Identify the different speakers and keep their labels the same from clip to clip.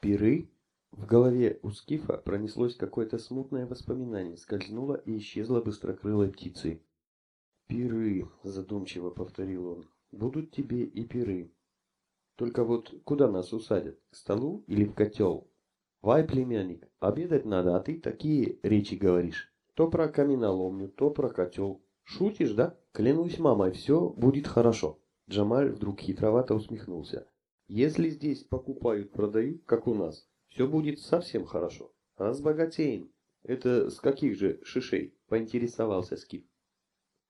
Speaker 1: Пиры? В голове у Скифа пронеслось какое-то смутное воспоминание, скользнуло и исчезло быстрокрылой птицей. «Пиры», — задумчиво повторил он, — «будут тебе и пиры. Только вот куда нас усадят, к столу или в котел? Вай, племянник, обедать надо, а ты такие речи говоришь. То про каменоломню, то про котел. Шутишь, да? Клянусь мамой, все будет хорошо». Джамаль вдруг хитровато усмехнулся. «Если здесь покупают, продают, как у нас, все будет совсем хорошо. Разбогатеем. Это с каких же шишей? Поинтересовался Скиф.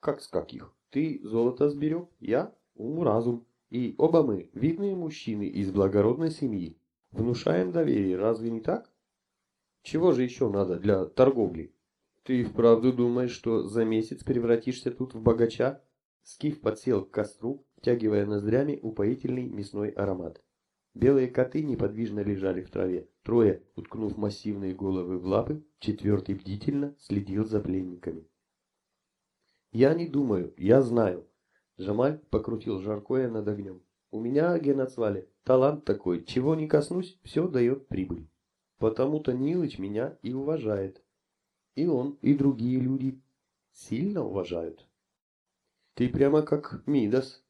Speaker 1: Как с каких? Ты золото сберег, я ум-разум. И оба мы видные мужчины из благородной семьи. Внушаем доверие, разве не так? Чего же еще надо для торговли? Ты вправду думаешь, что за месяц превратишься тут в богача? Скиф подсел к костру, втягивая ноздрями упоительный мясной аромат. Белые коты неподвижно лежали в траве. Трое, уткнув массивные головы в лапы, четвертый бдительно следил за пленниками. «Я не думаю, я знаю». Жамаль покрутил жаркое над огнем. «У меня, Генацвале, талант такой, чего не коснусь, все дает прибыль. Потому-то Нилыч меня и уважает. И он, и другие люди сильно уважают. Ты прямо как Мидас».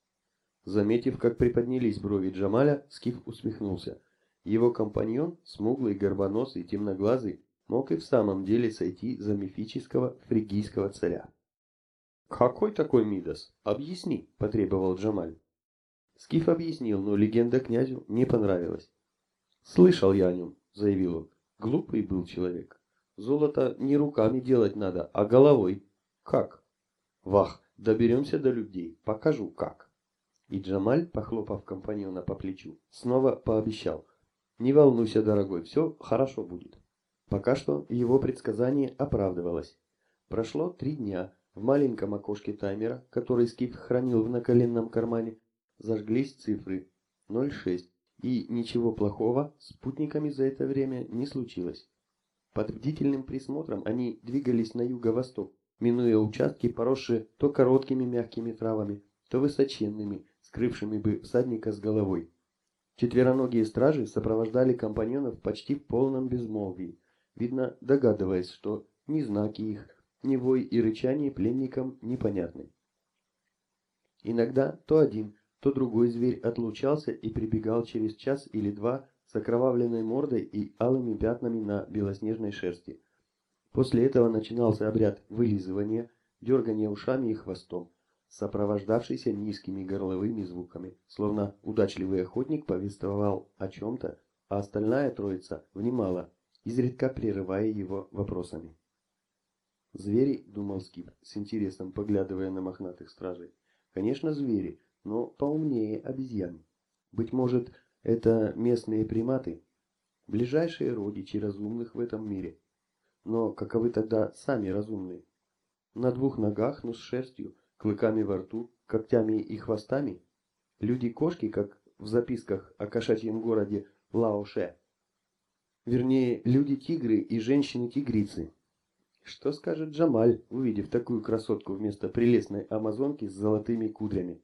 Speaker 1: Заметив, как приподнялись брови Джамаля, Скиф усмехнулся. Его компаньон, смуглый, горбоносый, темноглазый, мог и в самом деле сойти за мифического фригийского царя. «Какой такой Мидас? Объясни», – потребовал Джамаль. Скиф объяснил, но легенда князю не понравилась. «Слышал я о нем», – заявил он. «Глупый был человек. Золото не руками делать надо, а головой. Как?» «Вах, доберемся до людей, покажу как». И Джамаль, похлопав компаньона по плечу, снова пообещал. «Не волнуйся, дорогой, все хорошо будет». Пока что его предсказание оправдывалось. Прошло три дня, в маленьком окошке таймера, который Скиф хранил в наколенном кармане, зажглись цифры 06, и ничего плохого с спутниками за это время не случилось. Под бдительным присмотром они двигались на юго-восток, минуя участки, поросшие то короткими мягкими травами, то высоченными, скрывшими бы всадника с головой. Четвероногие стражи сопровождали компаньонов почти в полном безмолвии, видно догадываясь, что ни знаки их, ни вой и рычание пленникам непонятны. Иногда то один, то другой зверь отлучался и прибегал через час или два с окровавленной мордой и алыми пятнами на белоснежной шерсти. После этого начинался обряд вылизывания, дергания ушами и хвостом, сопровождавшийся низкими горловыми звуками, словно удачливый охотник повествовал о чем-то, а остальная троица внимала, изредка прерывая его вопросами. Звери, думал Скип, с интересом поглядывая на мохнатых стражей. Конечно, звери, но поумнее обезьян. Быть может, это местные приматы, ближайшие родичи разумных в этом мире. Но каковы тогда сами разумные? На двух ногах, но с шерстью, клыками во рту, когтями и хвостами? Люди-кошки, как в записках о кошачьем городе Лаоше. Вернее, люди-тигры и женщины-тигрицы, что скажет Джамаль, увидев такую красотку вместо прелестной амазонки с золотыми кудрями?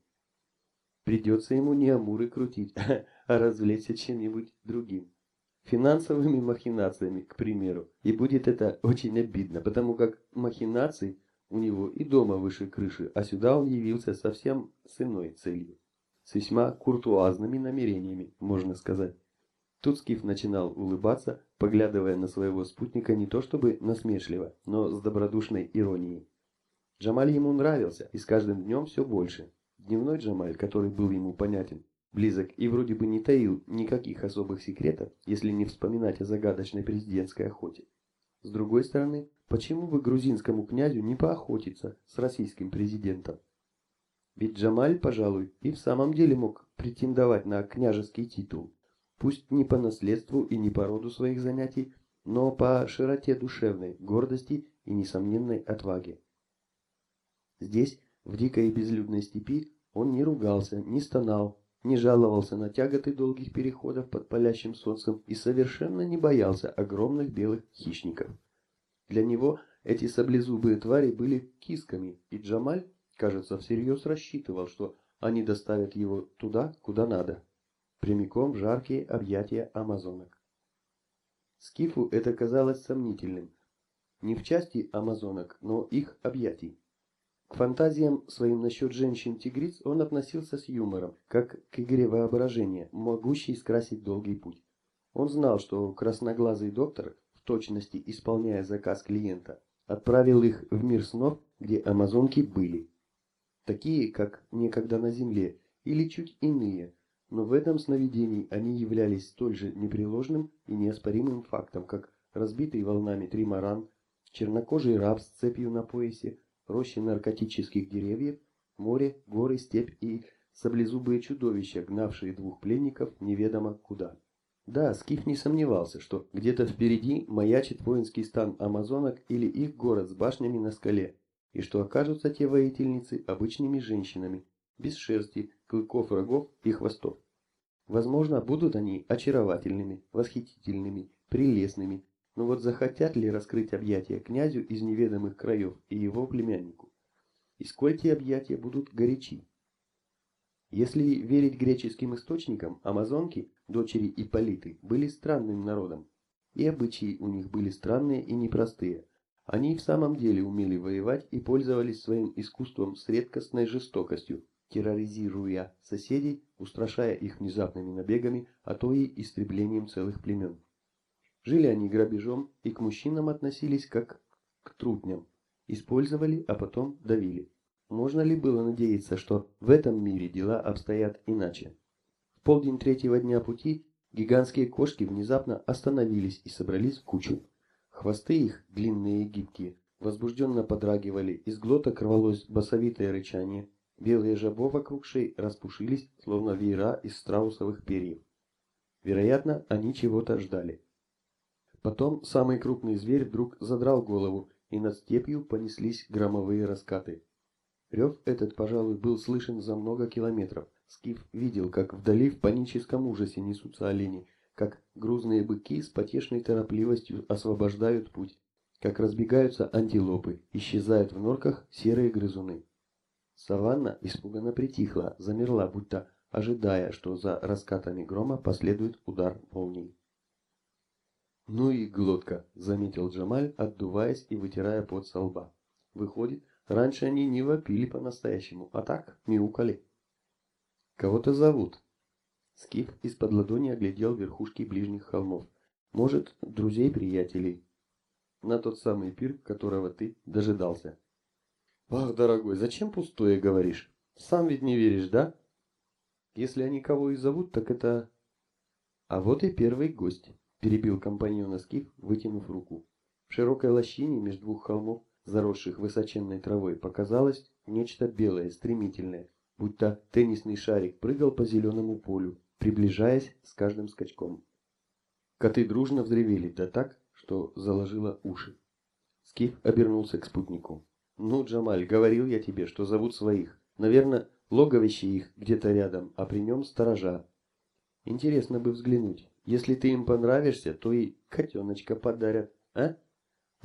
Speaker 1: Придется ему не амуры крутить, а развлечься чем-нибудь другим. Финансовыми махинациями, к примеру. И будет это очень обидно, потому как махинаций у него и дома выше крыши, а сюда он явился совсем с иной целью. С весьма куртуазными намерениями, можно сказать. Тут Скиф начинал улыбаться, поглядывая на своего спутника не то чтобы насмешливо, но с добродушной иронией. Джамаль ему нравился, и с каждым днем все больше. Дневной Джамаль, который был ему понятен, близок и вроде бы не таил никаких особых секретов, если не вспоминать о загадочной президентской охоте. С другой стороны, почему бы грузинскому князю не поохотиться с российским президентом? Ведь Джамаль, пожалуй, и в самом деле мог претендовать на княжеский титул пусть не по наследству и не по роду своих занятий, но по широте душевной, гордости и несомненной отваге. Здесь, в дикой и безлюдной степи, он не ругался, не стонал, не жаловался на тяготы долгих переходов под палящим солнцем и совершенно не боялся огромных белых хищников. Для него эти саблезубые твари были кисками, и Джамаль, кажется, всерьез рассчитывал, что они доставят его туда, куда надо прямиком в жаркие объятия амазонок. Скифу это казалось сомнительным. Не в части амазонок, но их объятий. К фантазиям своим насчет женщин-тигриц он относился с юмором, как к игре воображения, могущей скрасить долгий путь. Он знал, что красноглазый доктор, точности исполняя заказ клиента, отправил их в мир снов, где амазонки были. Такие, как некогда на земле, или чуть иные, но в этом сновидении они являлись столь же непреложным и неоспоримым фактом, как разбитый волнами тримаран, чернокожий раб с цепью на поясе, рощи наркотических деревьев, море, горы, степь и саблезубые чудовища, гнавшие двух пленников неведомо куда. Да, Скиф не сомневался, что где-то впереди маячит воинский стан амазонок или их город с башнями на скале, и что окажутся те воительницы обычными женщинами, без шерсти, клыков рогов и хвостов. Возможно, будут они очаровательными, восхитительными, прелестными, но вот захотят ли раскрыть объятия князю из неведомых краев и его племяннику? И сколь те объятия будут горячи? Если верить греческим источникам, амазонки, дочери Ипполиты, были странным народом. И обычаи у них были странные и непростые. Они в самом деле умели воевать и пользовались своим искусством с редкостной жестокостью, терроризируя соседей, устрашая их внезапными набегами, а то и истреблением целых племен. Жили они грабежом и к мужчинам относились как к трудням. Использовали, а потом давили. Можно ли было надеяться, что в этом мире дела обстоят иначе? В полдень третьего дня пути гигантские кошки внезапно остановились и собрались в кучу. Хвосты их, длинные и гибкие, возбужденно подрагивали, из глоток рвалось басовитое рычание, белые жабо вокруг шеи распушились, словно веера из страусовых перьев. Вероятно, они чего-то ждали. Потом самый крупный зверь вдруг задрал голову, и над степью понеслись громовые раскаты. Рев этот, пожалуй, был слышен за много километров. Скиф видел, как вдали в паническом ужасе несутся олени, как грузные быки с потешной торопливостью освобождают путь, как разбегаются антилопы, исчезают в норках серые грызуны. Саванна испуганно притихла, замерла, будто ожидая, что за раскатами грома последует удар молнии. «Ну и глотка», — заметил Джамаль, отдуваясь и вытирая пот со лба. «Выходит, раньше они не вопили по-настоящему, а так мяукали». «Кого-то зовут». Скиф из-под ладони оглядел верхушки ближних холмов. «Может, друзей-приятелей?» «На тот самый пир, которого ты дожидался». «Ах, дорогой, зачем пустое говоришь? Сам ведь не веришь, да?» «Если они кого и зовут, так это...» «А вот и первый гость». Перебил компаньона Скиф, вытянув руку. В широкой лощине между двух холмов, заросших высоченной травой, показалось нечто белое, стремительное, будто теннисный шарик прыгал по зеленому полю, приближаясь с каждым скачком. Коты дружно взревели, да так, что заложило уши. Скиф обернулся к спутнику. «Ну, Джамаль, говорил я тебе, что зовут своих. Наверное, логовище их где-то рядом, а при нем сторожа. Интересно бы взглянуть. Если ты им понравишься, то и котеночка подарят, а?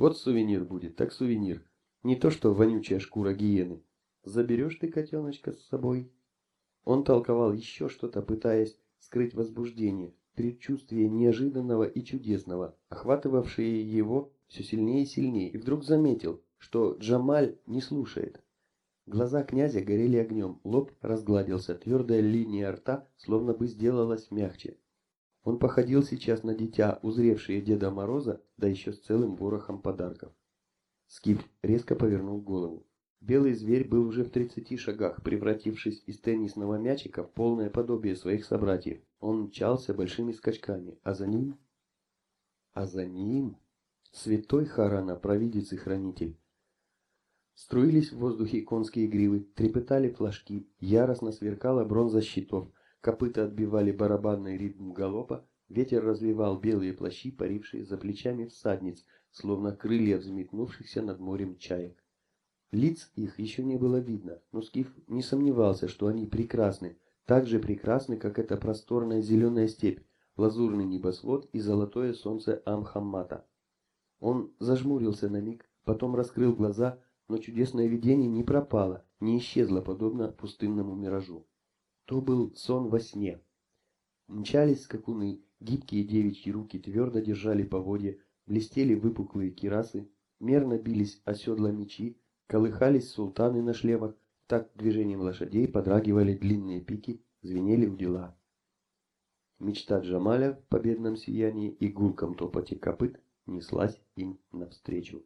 Speaker 1: Вот сувенир будет, так сувенир. Не то что вонючая шкура гиены. Заберешь ты котеночка с собой? Он толковал еще что-то, пытаясь скрыть возбуждение, предчувствие неожиданного и чудесного, охватывавшее его все сильнее и сильнее, и вдруг заметил, что Джамаль не слушает. Глаза князя горели огнем, лоб разгладился, твердая линия рта словно бы сделалась мягче. Он походил сейчас на дитя, узревшее Деда Мороза, да еще с целым ворохом подарков. Скиф резко повернул голову. Белый зверь был уже в тридцати шагах, превратившись из теннисного мячика в полное подобие своих собратьев. Он мчался большими скачками, а за ним... А за ним... Святой Харана, провидец и хранитель. Струились в воздухе конские гривы, трепетали флажки, яростно сверкала бронза щитов, Копыта отбивали барабанный ритм галопа, ветер развивал белые плащи, парившие за плечами всадниц, словно крылья взметнувшихся над морем чаек. Лиц их еще не было видно, но Скиф не сомневался, что они прекрасны, так же прекрасны, как эта просторная зеленая степь, лазурный небосвод и золотое солнце Амхаммата. Он зажмурился на миг, потом раскрыл глаза, но чудесное видение не пропало, не исчезло, подобно пустынному миражу. То был сон во сне. Мчались скакуны, Гибкие девичьи руки твердо держали поводья, блестели выпуклые кирасы, мерно бились оседла мечи, колыхались султаны на шлемах, так движением лошадей подрагивали длинные пики, звенели удила. Мечта Джамаля в победном сиянии и гулком топоте копыт неслась им навстречу.